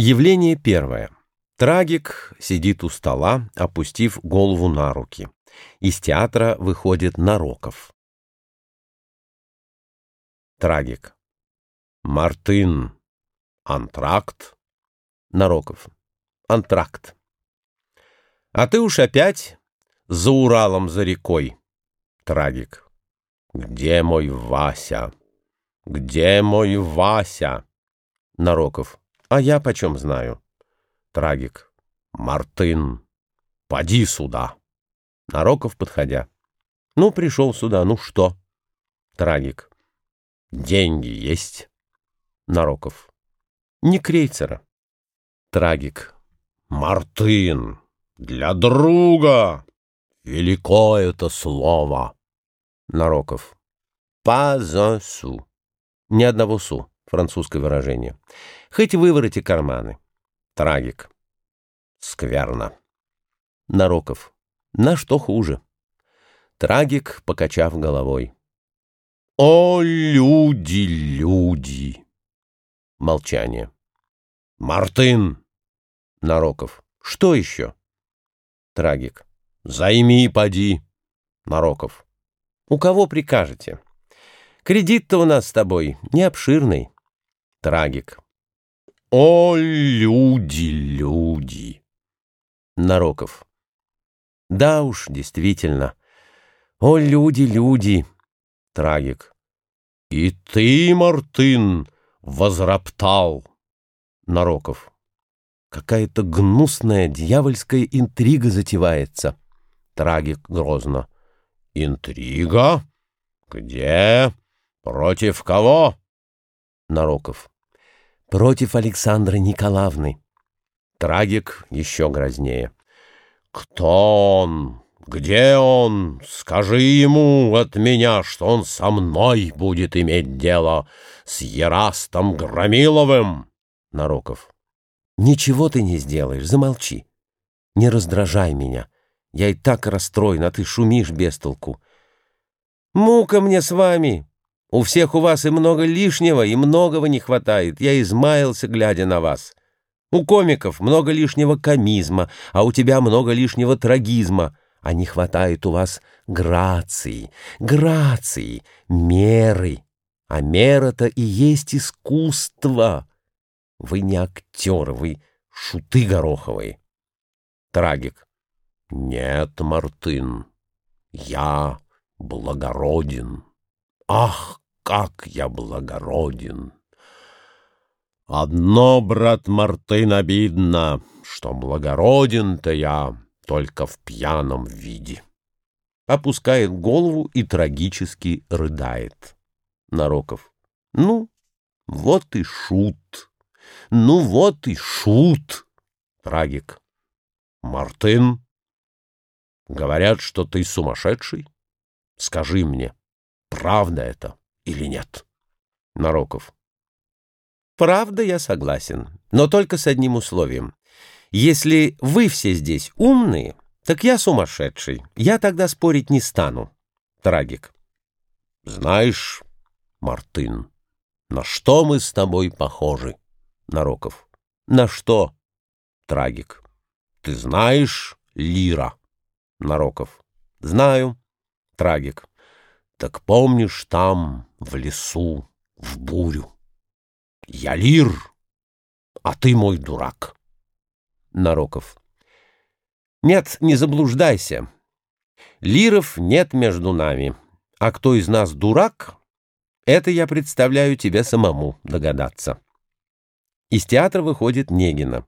Явление первое. Трагик сидит у стола, опустив голову на руки. Из театра выходит Нароков. Трагик. Мартын. Антракт. Нароков. Антракт. А ты уж опять за Уралом, за рекой. Трагик. Где мой Вася? Где мой Вася? Нароков. А я почем знаю? Трагик. Мартын, поди сюда. Нароков, подходя. Ну, пришел сюда, ну что? Трагик. Деньги есть? Нароков. Не крейцера. Трагик. Мартын, для друга. Велико это слово. Нароков. Пазосу. Ни одного су французское выражение. Хоть вывороте карманы. Трагик. Скверно. Нароков. На что хуже? Трагик, покачав головой. О, люди, люди! Молчание. Мартын! Нароков. Что еще? Трагик. Займи, поди. Нароков. У кого прикажете? Кредит-то у нас с тобой не обширный. Трагик. О, люди, люди! Нароков. Да уж, действительно. О, люди, люди! Трагик. И ты, Мартын, возроптал. Нароков. Какая-то гнусная дьявольская интрига затевается. Трагик грозно. Интрига? Где? Против кого? Нароков. «Против Александры Николаевны». Трагик еще грознее. «Кто он? Где он? Скажи ему от меня, что он со мной будет иметь дело с Ерастом Громиловым!» Нароков. «Ничего ты не сделаешь, замолчи. Не раздражай меня. Я и так расстроен, а ты шумишь без толку. Мука мне с вами!» У всех у вас и много лишнего, и многого не хватает. Я измаялся, глядя на вас. У комиков много лишнего комизма, а у тебя много лишнего трагизма. А не хватает у вас грации, грации, меры. А мера-то и есть искусство. Вы не актеры, вы шуты гороховые. Трагик. Нет, Мартын, я благороден. Ах, как я благороден! Одно, брат Мартын, обидно, что благороден-то я только в пьяном виде. Опускает голову и трагически рыдает. Нароков. Ну, вот и шут. Ну, вот и шут. Трагик. Мартын, говорят, что ты сумасшедший? Скажи мне, правда это или нет. Нароков. Правда, я согласен, но только с одним условием. Если вы все здесь умные, так я сумасшедший. Я тогда спорить не стану. Трагик. Знаешь, Мартын, на что мы с тобой похожи? Нароков. На что? Трагик. Ты знаешь Лира? Нароков. Знаю. Трагик. Так помнишь там, в лесу, в бурю? Я лир, а ты мой дурак. Нароков. Нет, не заблуждайся. Лиров нет между нами. А кто из нас дурак, это я представляю тебе самому догадаться. Из театра выходит Негина.